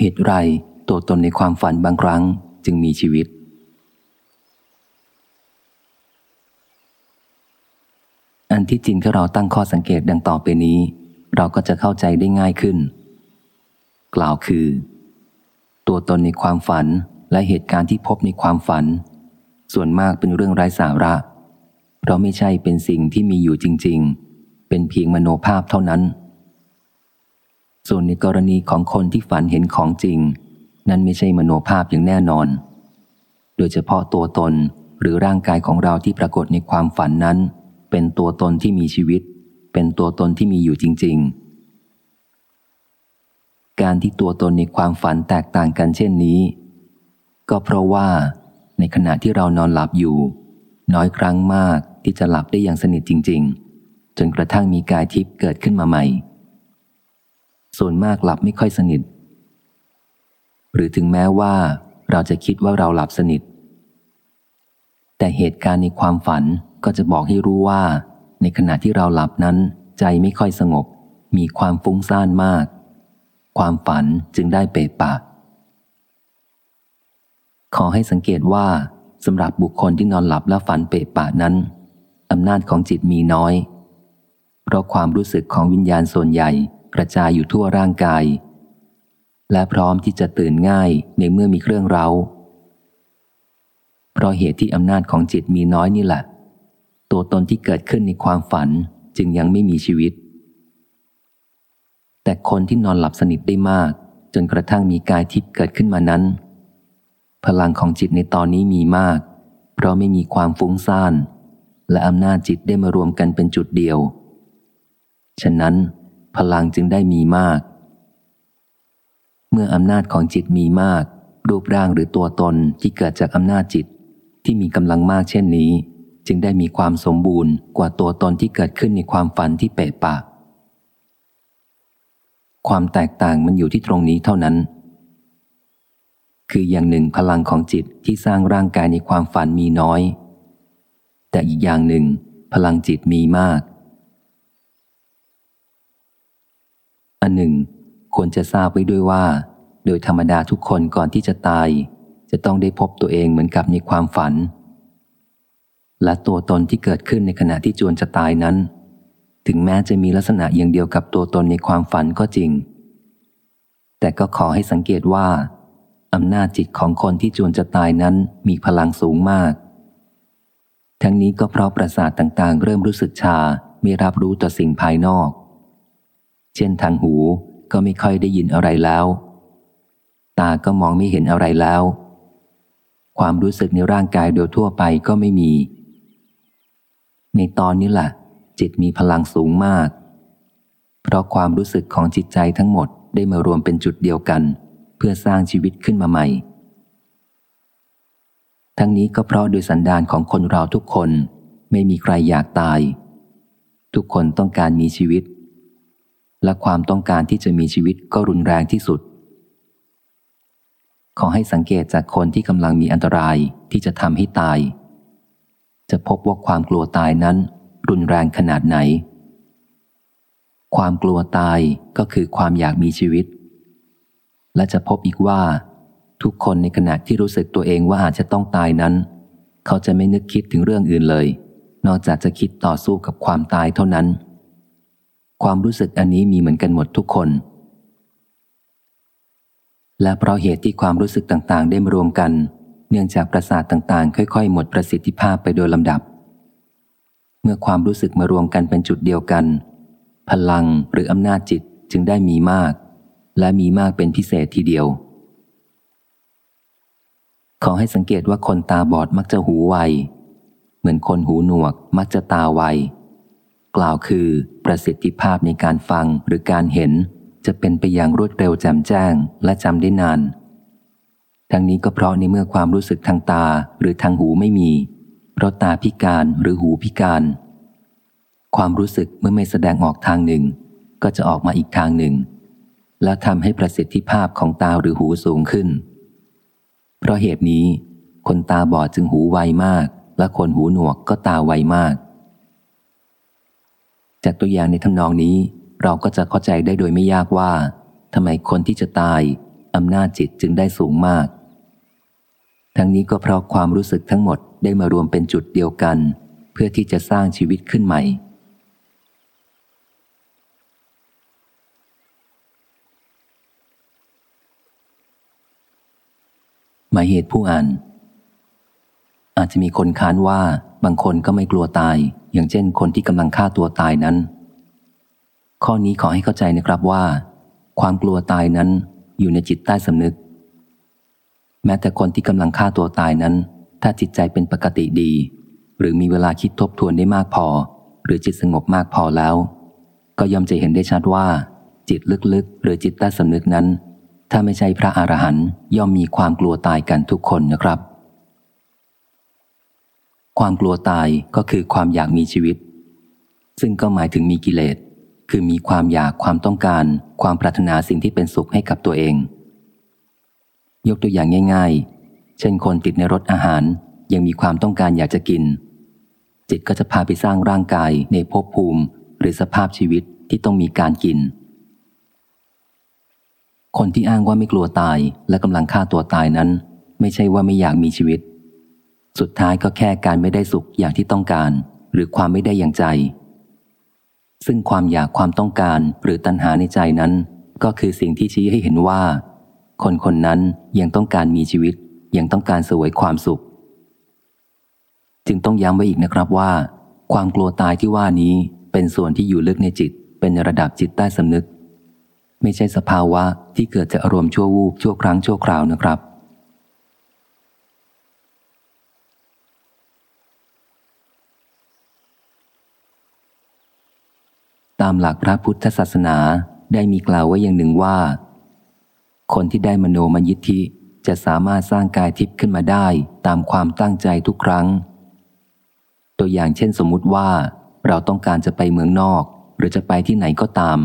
เหตุไรตัวตนในความฝันบางครั้งจึงมีชีวิต อันที่จริงถ้าเราตั้งข้อสังเกตดังต่อไปนี้ เราก็จะเข้าใจได้ง่ายขึ้น กล่าวคือ ตัวตนในความฝันและเหตุการณ์ที่พบในความฝัน ส่วนมากเป็นเรื่องไร้สาระ เพราะไม่ใช่เป็นสิ่งที่มีอยู่จริง ๆ เป็นเพียงมโนภาพเท่านั้น ส่วนในกรณีของคนที่ฝันเห็นของจริง นั่นไม่ใช่มโนภาพอย่างแน่นอน โดยเฉพาะตัวตนหรือร่างกายของเราที่ปรากฏในความฝันนั้น เป็นตัวตนที่มีชีวิต เป็นตัวตนที่มีอยู่จริง ๆ การที่ตัวตนในความฝันแตกต่างกันเช่นนี้ ก็เพราะว่า ในขณะที่เรานอนหลับอยู่ น้อยครั้งมากที่จะหลับได้อย่างสนิทจริง ๆ จนกระทั่งมีกายทิพย์เกิดขึ้นมาใหม่ ส่วนมากหลับไม่ค่อยสนิท หรือถึงแม้ว่าเราจะคิดว่าเราหลับสนิท แต่เหตุการณ์ในความฝันก็จะบอกให้รู้ว่า ในขณะที่เราหลับนั้น ใจไม่ค่อยสงบ มีความฟุ้งซ่านมาก ความฝันจึงได้เปะปากขอให้สังเกตว่าสำหรับบุคคลที่นอนหลับและฝันเปะปะนั้นอำนาจของจิตมีน้อย เพราะความรู้สึกของวิญญาณส่วนใหญ่ กระจายอยู่ทั่วร่างกาย และพร้อมที่จะตื่นง่ายในเมื่อมีเครื่องเรา้า เพราะเหตุที่อำนาจของจิตมีน้อยนี่แหละ ตัวตนที่เกิดขึ้นในความฝันจึงยังไม่มีชีวิต แต่คนที่นอนหลับสนิทได้มาก จนกระทั่งมีกายทิพย์เกิดขึ้นมานั้น พลังของจิตในตอนนี้มีมาก เพราะไม่มีความฟุ้งซ่านและอำนาจจิตได้มารวมกันเป็นจุดเดียว ฉะนั้น พลังจึงได้มีมาก เมื่ออำนาจของจิตมีมาก รูปร่างหรือตัวตนที่เกิดจากอำนาจจิตที่มีกำลังมากเช่นนี้ จึงได้มีความสมบูรณ์กว่าตัวตนที่เกิดขึ้นในความฝันที่เปะปากความแตกต่างมันอยู่ที่ตรงนี้เท่านั้น คืออย่างหนึ่งพลังของจิตที่สร้างร่างกายในความฝันมีน้อย แต่อีกอย่างหนึ่ง พลังจิตมีมาก อันหนึ่ง ควรจะทราบไว้ด้วยว่า โดยธรรมดาทุกคนก่อนที่จะตาย จะต้องได้พบตัวเองเหมือนกับในความฝัน และตัวตนที่เกิดขึ้นในขณะที่จวนจะตายนั้น ถึงแม้จะมีลักษณะอย่างเดียวกับตัวตนในความฝันก็จริง แต่ก็ขอให้สังเกตว่าอำนาจจิตของคนที่จวนจะตายนั้นมีพลังสูงมาก ทั้งนี้ก็เพราะประสาทต่างๆ เริ่มรู้สึกชาไม่รับรู้ต่อสิ่งภายนอก เช่นทางหูก็ไม่ค่อยได้ยินอะไรแล้ว ตาก็มองไม่เห็นอะไรแล้ว ความรู้สึกในร่างกายโดยทั่วไปก็ไม่มี ในตอนนี้แหละจิตมีพลังสูงมาก เพราะความรู้สึกของจิตใจทั้งหมดได้มารวมเป็นจุดเดียวกัน เพื่อสร้างชีวิตขึ้นมาใหม่ ทั้งนี้ก็เพราะโดยสันดานของคนเราทุกคนไม่มีใครอยากตาย ทุกคนต้องการมีชีวิต และความต้องการที่จะมีชีวิตก็รุนแรงที่สุด ขอให้สังเกตจากคนที่กำลังมีอันตรายที่จะทำให้ตาย จะพบว่าความกลัวตายนั้น รุนแรงขนาดไหน ความกลัวตายก็คือความอยากมีชีวิต และจะพบอีกว่า ทุกคนในขณะที่รู้สึกตัวเองว่าอาจจะต้องตายนั้น เขาจะไม่นึกคิดถึงเรื่องอื่นเลย นอกจากจะคิดต่อสู้กับความตายเท่านั้น ความรู้สึกอันนี้มีเหมือนกันหมดทุกคน และเพราะเหตุที่ความรู้สึกต่างๆ ได้มารวมกัน เนื่องจากประสาทต่างๆ ค่อยๆ หมดประสิทธิภาพไปโดยลำดับ เมื่อความรู้สึกมารวมกันเป็นจุดเดียวกัน พลังหรืออำนาจจิตจึงได้มีมาก และมีมากเป็นพิเศษทีเดียว ขอให้สังเกตว่าคนตาบอดมักจะหูไว เหมือนคนหูหนวกมักจะตาไว กล่าวคือประสิทธิภาพในการฟังหรือการเห็น จะเป็นไปอย่างรวดเร็วแจ่มแจ้งและจำได้นาน ทั้งนี้ก็เพราะในเมื่อความรู้สึกทางตาหรือทางหูไม่มี เพราะตาพิการหรือหูพิการ ความรู้สึกเมื่อไม่แสดงออกทางหนึ่ง ก็จะออกมาอีกทางหนึ่ง และทำให้ประสิทธิภาพของตาหรือหูสูงขึ้น เพราะเหตุนี้ คนตาบอดจึงหูไวมาก และคนหูหนวกก็ตาไวมาก จากตัวอย่างในทำนองนี้ เราก็จะเข้าใจได้โดยไม่ยากว่าทำไมคนที่จะตายอำนาจจิตจึงได้สูงมาก ทั้งนี้ก็เพราะความรู้สึกทั้งหมดได้มารวมเป็นจุดเดียวกัน เพื่อที่จะสร้างชีวิตขึ้นใหม่ หมายเหตุผู้อ่าน อาจจะมีคนค้านว่าบางคนก็ไม่กลัวตาย อย่างเช่นคนที่กำลังฆ่าตัวตายนั้น ข้อนี้ขอให้เข้าใจนะครับว่า ความกลัวตายนั้นอยู่ในจิตใต้สำนึก แม้แต่คนที่กำลังฆ่าตัวตายนั้น ถ้าจิตใจเป็นปกติดี หรือมีเวลาคิดทบทวนได้มากพอ หรือจิตสงบมากพอแล้ว ก็ย่อมจะเห็นได้ชัดว่า จิตลึกๆ หรือจิตใต้สำนึกนั้น ถ้าไม่ใช่พระอรหันต์ย่อมมีความกลัวตายกันทุกคนนะครับ ความกลัวตายก็คือความอยากมีชีวิต ซึ่งก็หมายถึงมีกิเลส คือมีความอยากความต้องการ ความปรารถนาสิ่งที่เป็นสุขให้กับตัวเอง ยกตัวอย่างง่าย ๆ เช่นคนติดในรถอาหารยังมีความต้องการอยากจะกิน จิตก็จะพาไปสร้างร่างกายในภพภูมิ หรือสภาพชีวิตที่ต้องมีการกิน คนที่อ้างว่าไม่กลัวตายและกำลังฆ่าตัวตายนั้น ไม่ใช่ว่าไม่อยากมีชีวิต สุดท้ายก็แค่การไม่ได้สุขอย่างที่ต้องการ หรือความไม่ได้อย่างใจ ซึ่งความอยากความต้องการหรือตัณหาในใจนั้น ก็คือสิ่งที่ชี้ให้เห็นว่า คนคนนั้นยังต้องการมีชีวิต ยังต้องการสวยความสุข จึงต้องย้ำไว้อีกนะครับว่า ความกลัวตายที่ว่านี้เป็นส่วนที่อยู่ลึกในจิต เป็นระดับจิตใต้สำนึก ไม่ใช่สภาวะที่เกิดจากอารมณ์ชั่ววูบชั่วครั้งชั่วคราวนะครับ ตามหลักพระพุทธศาสนาได้มีกล่าวไว้อย่างหนึ่งว่า คนที่ได้มโนมยิทธิจะสามารถสร้างกายทิพย์ขึ้นมาได้ตามความตั้งใจทุกครั้ง ตัวอย่างเช่นสมมุติว่า เราต้องการจะไปเมืองนอก หรือจะไปที่ไหนก็ตาม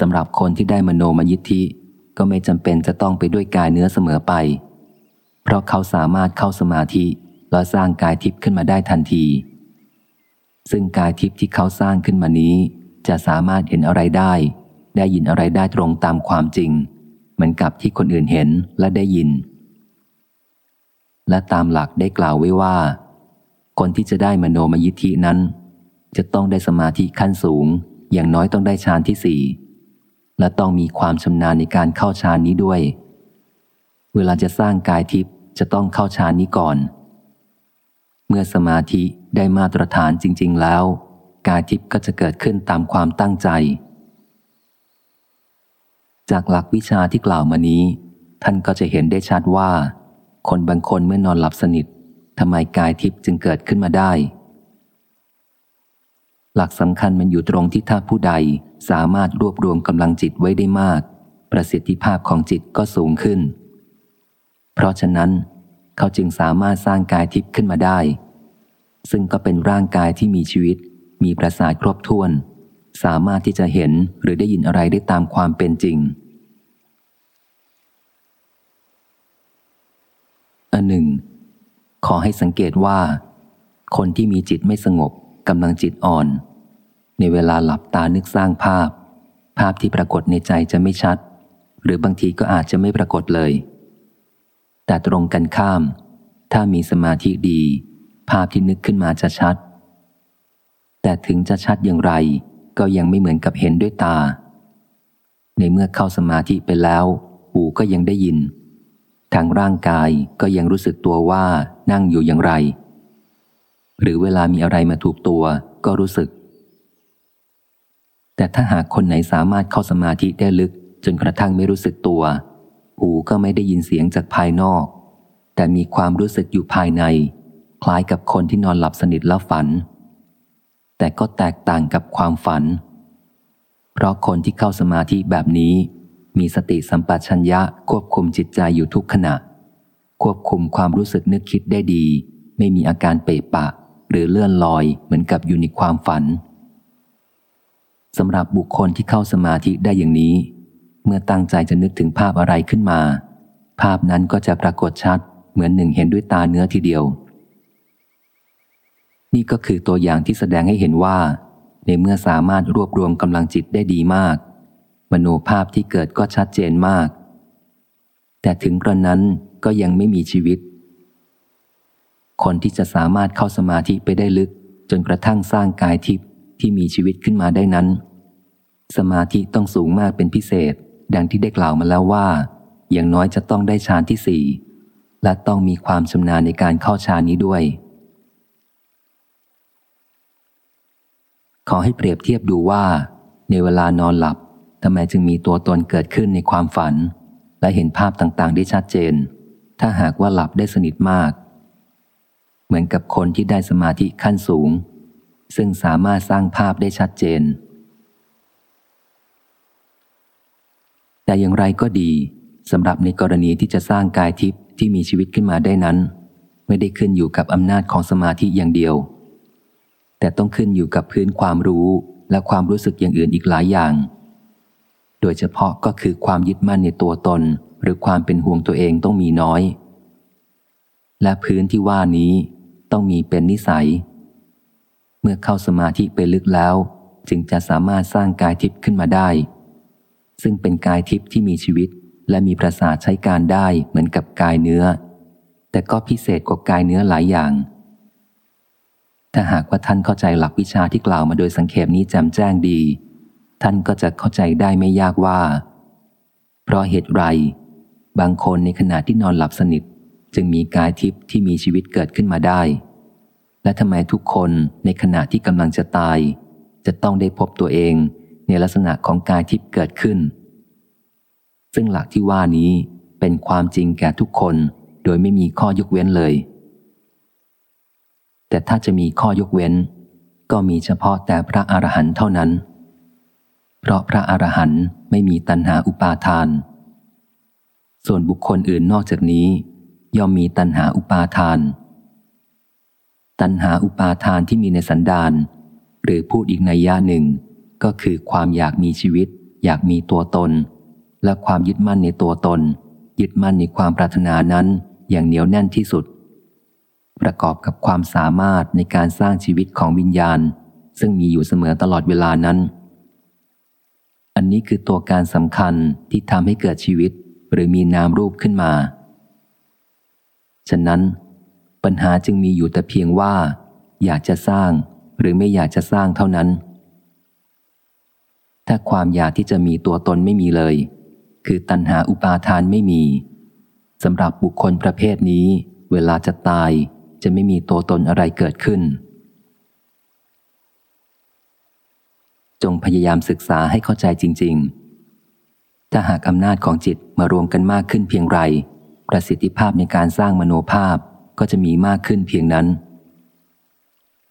สำหรับคนที่ได้มโนมยิทธิก็ไม่จำเป็นจะต้องไปด้วยกายเนื้อเสมอไป เพราะเขาสามารถเข้าสมาธิแล้วสร้างกายทิพย์ขึ้นมาได้ทันที ซึ่งกายทิพย์ที่เขาสร้างขึ้นมานี้ จะสามารถเห็นอะไรได้ ได้ยินอะไรได้ตรงตามความจริง เหมือนกับที่คนอื่นเห็นและได้ยิน และตามหลักได้กล่าวไว้ว่า คนที่จะได้มโนมยิทธินั้น จะต้องได้สมาธิขั้นสูง อย่างน้อยต้องได้ฌานที่สี่และต้องมีความชำนาญในการเข้าฌานนี้ด้วย เวลาจะสร้างกายทิพย์จะต้องเข้าฌานนี้ก่อน เมื่อสมาธิ ได้มาตรฐานจริง ๆ แล้ว กายทิพย์ก็จะเกิดขึ้นตามความตั้งใจ จากหลักวิชาที่กล่าวมานี้ ท่านก็จะเห็นได้ชัดว่า คนบางคนเมื่อนอนหลับสนิททำไมกายทิพย์จึงเกิดขึ้นมาได้ หลักสำคัญมันอยู่ตรงที่ถ้าผู้ใดสามารถรวบรวมกำลังจิตไว้ได้มาก ประสิทธิภาพของจิตก็สูงขึ้น เพราะฉะนั้น เขาจึงสามารถสร้างกายทิพย์ขึ้นมาได้ ซึ่งก็เป็นร่างกายที่มีชีวิต มีประสาทครบถ้วน สามารถที่จะเห็นหรือได้ยินอะไรได้ตามความเป็นจริง อันหนึ่ง ขอให้สังเกตว่า คนที่มีจิตไม่สงบกำลังจิตอ่อน ในเวลาหลับตานึกสร้างภาพ ภาพที่ปรากฏในใจจะไม่ชัด หรือบางทีก็อาจจะไม่ปรากฏเลย แต่ตรงกันข้าม ถ้ามีสมาธิดี ภาพที่นึกขึ้นมาจะชัด แต่ถึงจะชัดอย่างไร ก็ยังไม่เหมือนกับเห็นด้วยตา ในเมื่อเข้าสมาธิไปแล้ว หูก็ยังได้ยิน ทางร่างกายก็ยังรู้สึกตัวว่านั่งอยู่อย่างไร หรือเวลามีอะไรมาถูกตัวก็รู้สึก แต่ถ้าหากคนไหนสามารถเข้าสมาธิได้ลึก จนกระทั่งไม่รู้สึกตัว หูก็ไม่ได้ยินเสียงจากภายนอก แต่มีความรู้สึกอยู่ภายใน ล้ายกับคนที่นอนหลับสนิทแล้วฝัน แต่ก็แตกต่างกับความฝัน เพราะคนที่เข้าสมาธิแบบนี้ มีสติสัมปชัญญะควบคุมจิตใจอยู่ทุกขณะ ควบคุมความรู้สึกนึกคิดได้ดี ไม่มีอาการเปะปะ หรือเลื่อนลอยเหมือนกับอยู่ในความฝันสำหรับบุคคลที่เข้าสมาธิได้อย่างนี้ เมื่อตั้งใจจะนึกถึงภาพอะไรขึ้นมา ภาพนั้นก็จะปรากฏชัดเหมือนหนึ่งเห็นด้วยตาเนื้อทีเดียว นี่ก็คือตัวอย่างที่แสดงให้เห็นว่า ในเมื่อสามารถรวบรวมกำลังจิตได้ดีมาก มโนภาพที่เกิดก็ชัดเจนมาก แต่ถึงกระนั้นก็ยังไม่มีชีวิต คนที่จะสามารถเข้าสมาธิไปได้ลึก จนกระทั่งสร้างกายทิพย์ที่มีชีวิตขึ้นมาได้นั้น สมาธิต้องสูงมากเป็นพิเศษ ดังที่ได้กล่าวมาแล้วว่า อย่างน้อยจะต้องได้ฌานที่สี่และต้องมีความชำนาญในการเข้าฌานนี้ด้วย ขอให้เปรียบเทียบดูว่า ในเวลานอนหลับทำไมจึงมีตัวตนเกิดขึ้นในความฝัน และเห็นภาพต่างๆ ได้ชัดเจน ถ้าหากว่าหลับได้สนิทมาก เหมือนกับคนที่ได้สมาธิขั้นสูง ซึ่งสามารถสร้างภาพได้ชัดเจน แต่อย่างไรก็ดีสำหรับในกรณีที่จะสร้างกายทิพย์ที่มีชีวิตขึ้นมาได้นั้น ไม่ได้ขึ้นอยู่กับอำนาจของสมาธิอย่างเดียว แต่ต้องขึ้นอยู่กับพื้นความรู้และความรู้สึกอย่างอื่นอีกหลายอย่าง โดยเฉพาะก็คือความยึดมั่นในตัวตน หรือความเป็นห่วงตัวเองต้องมีน้อย และพื้นที่ว่านี้ต้องมีเป็นนิสัย เมื่อเข้าสมาธิไปลึกแล้ว จึงจะสามารถสร้างกายทิพย์ขึ้นมาได้ ซึ่งเป็นกายทิพย์ที่มีชีวิต และมีประสาทใช้การได้เหมือนกับกายเนื้อ แต่ก็พิเศษกว่ากายเนื้อหลายอย่าง ถ้าหากว่าท่านเข้าใจหลักวิชาที่กล่าวมาโดยสังเขปนี้แจ่มแจ้งดี ท่านก็จะเข้าใจได้ไม่ยากว่า เพราะเหตุไร บางคนในขณะที่นอนหลับสนิท จึงมีกายทิพย์ที่มีชีวิตเกิดขึ้นมาได้ และทำไมทุกคนในขณะที่กำลังจะตาย จะต้องได้พบตัวเองในลักษณะของกายทิพย์เกิดขึ้น ซึ่งหลักที่ว่านี้เป็นความจริงแก่ทุกคนโดยไม่มีข้อยกเว้นเลย แต่ถ้าจะมีข้อยกเว้น ก็มีเฉพาะแต่พระอรหันต์เท่านั้น เพราะพระอรหันต์ไม่มีตัณหาอุปาทาน ส่วนบุคคลอื่นนอกจากนี้ ย่อมมีตัณหาอุปาทาน ตัณหาอุปาทานที่มีในสันดานหรือพูดอีกในย่าหนึ่ง ก็คือความอยากมีชีวิต อยากมีตัวตน และความยึดมั่นในตัวตน ยึดมั่นในความปรารถนานั้นอย่างเหนียวแน่นที่สุด ประกอบกับความสามารถในการสร้างชีวิตของวิญญาณ ซึ่งมีอยู่เสมอตลอดเวลานั้น อันนี้คือตัวการสำคัญที่ทำให้เกิดชีวิตหรือมีนามรูปขึ้นมา ฉะนั้น ปัญหาจึงมีอยู่แต่เพียงว่า อยากจะสร้างหรือไม่อยากจะสร้างเท่านั้น ถ้าความอยากที่จะมีตัวตนไม่มีเลย คือตัณหาอุปาทานไม่มีสำหรับบุคคลประเภทนี้ เวลาจะตาย จะไม่มีตัวตนอะไรเกิดขึ้น จงพยายามศึกษาให้เข้าใจจริง ๆ ถ้าหากอำนาจของจิตมารวมกันมากขึ้นเพียงไร ประสิทธิภาพในการสร้างมโนภาพก็จะมีมากขึ้นเพียงนั้น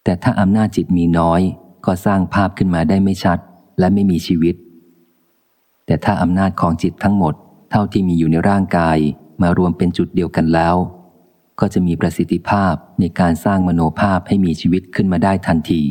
แต่ถ้าอำนาจจิตมีน้อย ก็สร้างภาพขึ้นมาได้ไม่ชัด และไม่มีชีวิต แต่ถ้าอำนาจของจิตทั้งหมด เท่าที่มีอยู่ในร่างกายมารวมเป็นจุดเดียวกันแล้ว ก็จะมีประสิทธิภาพในการสร้างมโนภาพให้มีชีวิตขึ้นมาได้ทันที